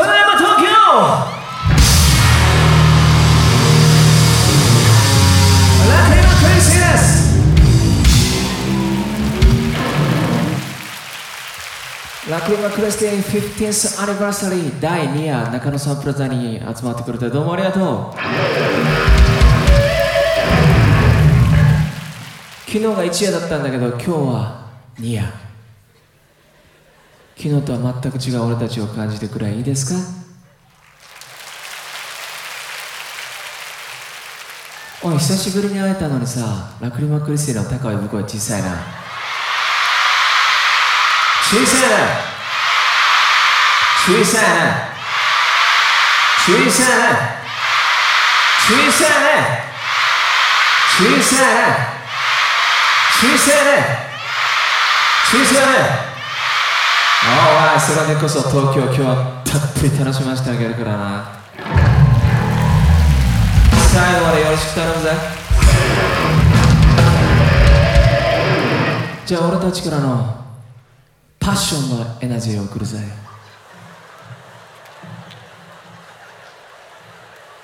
ただいま東京ラクリマクリスです。ラクリマクリスティ 15th アニバーサリー第2夜中野サンプラザに集まってくれてどうもありがとう。昨日が1夜だったんだけど今日は2夜。昨日とは全く違う俺たちを感じてくらいいいですか？おい久しぶりに会えたのにさラクリマクリスティの高い向こうは小さいな。小さいな。小さいな。小さいな。小さいな。小さいな。小さいね小さいねああそれでこそ東京今日はたっぷり楽しませてあげるからな。最後までよろしく頼むぜ。じゃあ俺たちからのパッションのエナジーを送るぜ。